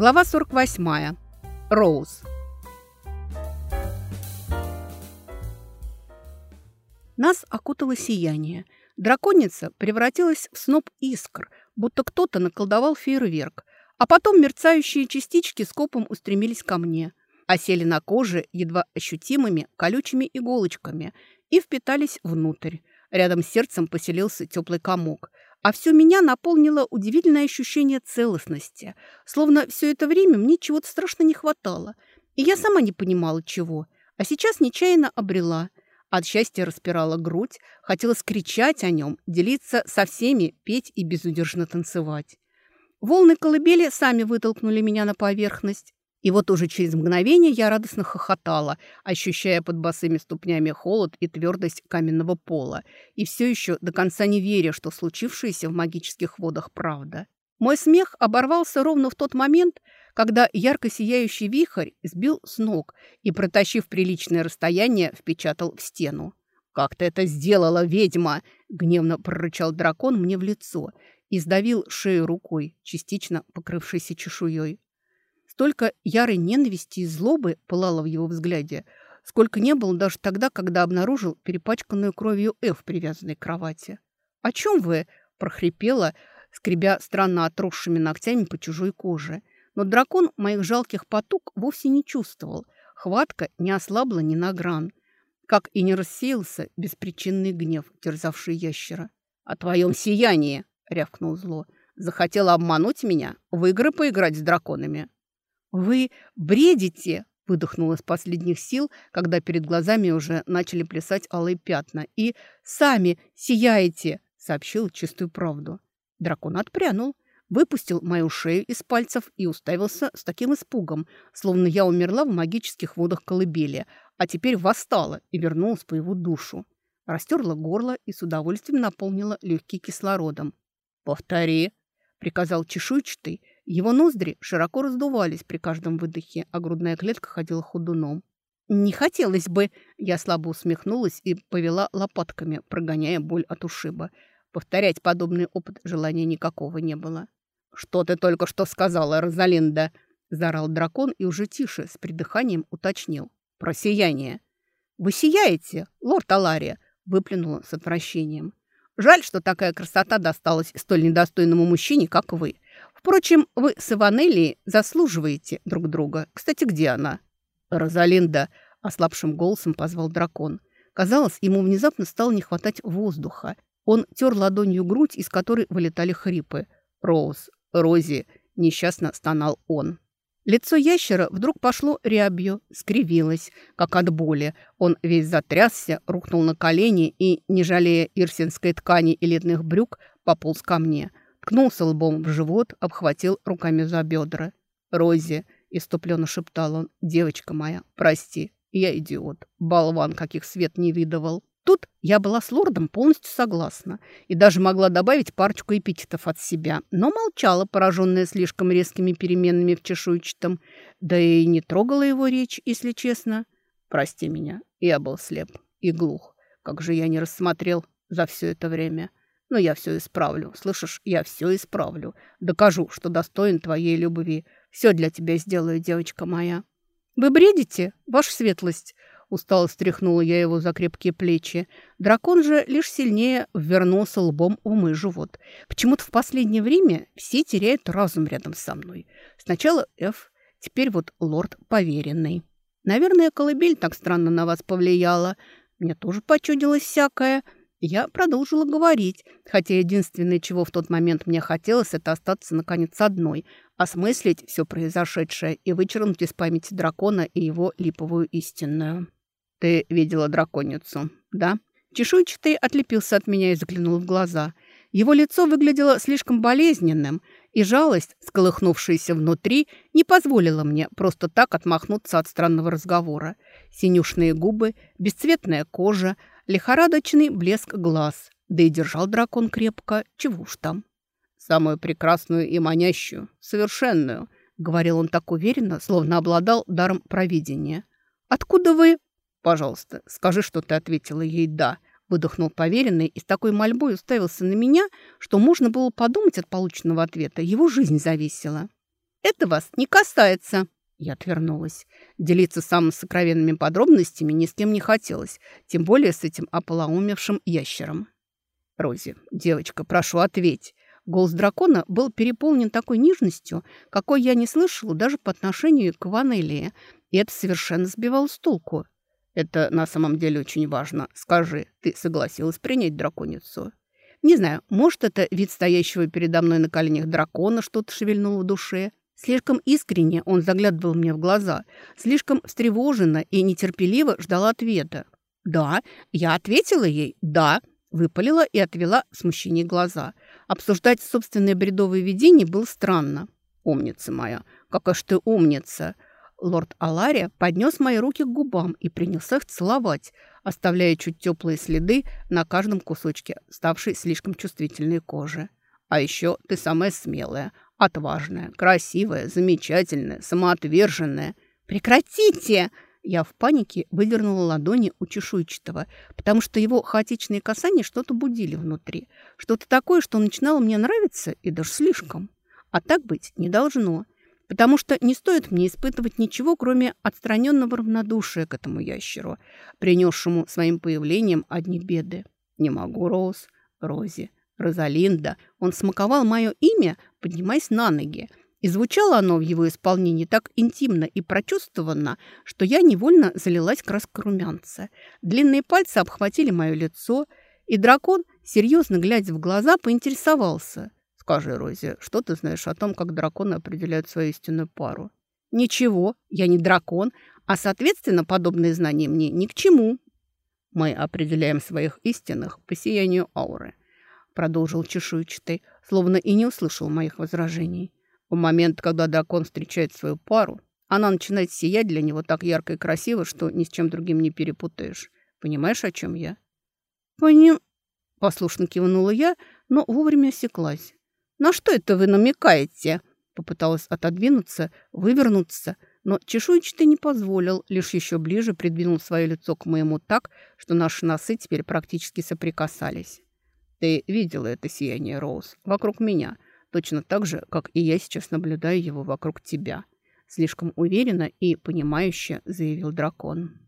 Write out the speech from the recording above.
Глава 48. Роуз. Нас окутало сияние. Драконица превратилась в сноп искр, будто кто-то наколдовал фейерверк, а потом мерцающие частички скопом устремились ко мне, осели на коже едва ощутимыми колючими иголочками и впитались внутрь. Рядом с сердцем поселился теплый комок, а все меня наполнило удивительное ощущение целостности, словно все это время мне чего-то страшно не хватало, и я сама не понимала, чего, а сейчас нечаянно обрела. От счастья распирала грудь, хотела скричать о нем, делиться со всеми, петь и безудержно танцевать. Волны колыбели сами вытолкнули меня на поверхность, и вот уже через мгновение я радостно хохотала, ощущая под босыми ступнями холод и твердость каменного пола, и все еще до конца не веря, что случившееся в магических водах правда. Мой смех оборвался ровно в тот момент, когда ярко сияющий вихрь сбил с ног и, протащив приличное расстояние, впечатал в стену. «Как ты это сделала, ведьма?» — гневно прорычал дракон мне в лицо и сдавил шею рукой, частично покрывшейся чешуей. Столько ярой ненависти и злобы пылало в его взгляде, сколько не было даже тогда, когда обнаружил перепачканную кровью Эв, привязанной к кровати. «О чем вы?» – прохрипела, скребя странно отросшими ногтями по чужой коже. Но дракон моих жалких потуг вовсе не чувствовал. Хватка не ослабла ни на гран. Как и не рассеялся беспричинный гнев, терзавший ящера. «О твоем сиянии!» – рявкнул зло. «Захотела обмануть меня? В игры поиграть с драконами?» «Вы бредите!» – выдохнула с последних сил, когда перед глазами уже начали плясать алые пятна. «И сами сияете!» – сообщил чистую правду. Дракон отпрянул, выпустил мою шею из пальцев и уставился с таким испугом, словно я умерла в магических водах колыбели, а теперь восстала и вернулась по его душу. Растерла горло и с удовольствием наполнила легкий кислородом. «Повтори!» – приказал чешуйчатый – его ноздри широко раздувались при каждом выдохе, а грудная клетка ходила ходуном. «Не хотелось бы!» Я слабо усмехнулась и повела лопатками, прогоняя боль от ушиба. Повторять подобный опыт желания никакого не было. «Что ты только что сказала, Розалинда?» Заорал дракон и уже тише, с придыханием уточнил. «Про сияние!» «Вы сияете, лорд Алария!» Выплюнула с отвращением. «Жаль, что такая красота досталась столь недостойному мужчине, как вы. Впрочем, вы с Иванелли заслуживаете друг друга. Кстати, где она?» «Розалинда», — ослабшим голосом позвал дракон. Казалось, ему внезапно стало не хватать воздуха. Он тер ладонью грудь, из которой вылетали хрипы. «Роуз, Рози», — несчастно стонал он. Лицо ящера вдруг пошло рябью, скривилось, как от боли. Он весь затрясся, рухнул на колени и, не жалея ирсинской ткани и летных брюк, пополз ко мне — ткнулся лбом в живот, обхватил руками за бедра. «Рози!» – иступленно шептал он. «Девочка моя, прости, я идиот, болван, каких свет не видывал». Тут я была с лордом полностью согласна и даже могла добавить парочку эпитетов от себя, но молчала, пораженная слишком резкими переменами в чешуйчатом, да и не трогала его речь, если честно. «Прости меня, я был слеп и глух. Как же я не рассмотрел за все это время. Но я все исправлю. Слышишь, я все исправлю. Докажу, что достоин твоей любви. Все для тебя сделаю, девочка моя». «Вы бредите, ваша светлость?» Устало стряхнула я его за крепкие плечи. Дракон же лишь сильнее ввернулся лбом в мой живот. Почему-то в последнее время все теряют разум рядом со мной. Сначала Эф, теперь вот лорд поверенный. Наверное, колыбель так странно на вас повлияла. Мне тоже почудилось всякое. Я продолжила говорить, хотя единственное, чего в тот момент мне хотелось, это остаться, наконец, одной, осмыслить все произошедшее и вычеркнуть из памяти дракона и его липовую истинную. «Ты видела драконицу, да?» Чешуйчатый отлепился от меня и заглянул в глаза. Его лицо выглядело слишком болезненным, и жалость, сколыхнувшаяся внутри, не позволила мне просто так отмахнуться от странного разговора. Синюшные губы, бесцветная кожа – лихорадочный блеск глаз. Да и держал дракон крепко, чего уж там. «Самую прекрасную и манящую, совершенную», — говорил он так уверенно, словно обладал даром провидения. «Откуда вы?» «Пожалуйста, скажи, что ты ответила ей «да», — выдохнул поверенный и с такой мольбой уставился на меня, что можно было подумать от полученного ответа. Его жизнь зависела. это вас не касается». Я отвернулась. Делиться самыми сокровенными подробностями ни с кем не хотелось, тем более с этим ополоумевшим ящером. «Рози, девочка, прошу, ответь». Голос дракона был переполнен такой нежностью, какой я не слышала даже по отношению к Ванелии, и это совершенно сбивало с толку. «Это на самом деле очень важно. Скажи, ты согласилась принять драконицу?» Не знаю, может, это вид стоящего передо мной на коленях дракона что-то шевельнуло в душе. Слишком искренне он заглядывал мне в глаза, слишком встревоженно и нетерпеливо ждал ответа. «Да», я ответила ей «да», выпалила и отвела в смущении глаза. Обсуждать собственное бредовое видение было странно. «Умница моя! Какая ж ты умница!» Лорд Алария поднес мои руки к губам и принялся их целовать, оставляя чуть теплые следы на каждом кусочке, ставшей слишком чувствительной кожи. «А еще ты самая смелая, отважная, красивая, замечательная, самоотверженная». «Прекратите!» Я в панике выдернула ладони у чешуйчатого, потому что его хаотичные касания что-то будили внутри. Что-то такое, что начинало мне нравиться и даже слишком. А так быть не должно потому что не стоит мне испытывать ничего, кроме отстраненного равнодушия к этому ящеру, принесшему своим появлением одни беды. Не могу, Роуз, Рози, Розалинда. Он смаковал мое имя, поднимаясь на ноги, и звучало оно в его исполнении так интимно и прочувствованно, что я невольно залилась краской румянца. Длинные пальцы обхватили мое лицо, и дракон, серьезно глядя в глаза, поинтересовался – Скажи, Рози, что ты знаешь о том, как драконы определяют свою истинную пару? Ничего, я не дракон, а, соответственно, подобные знания мне ни к чему. Мы определяем своих истинных по сиянию ауры, продолжил чешуйчатый, словно и не услышал моих возражений. В момент, когда дракон встречает свою пару, она начинает сиять для него так ярко и красиво, что ни с чем другим не перепутаешь. Понимаешь, о чем я? Поним... Послушно кивнула я, но вовремя осеклась. «На что это вы намекаете?» Попыталась отодвинуться, вывернуться, но чешуйчатый не позволил, лишь еще ближе придвинул свое лицо к моему так, что наши носы теперь практически соприкасались. «Ты видела это сияние, Роуз, вокруг меня, точно так же, как и я сейчас наблюдаю его вокруг тебя», слишком уверенно и понимающе заявил дракон.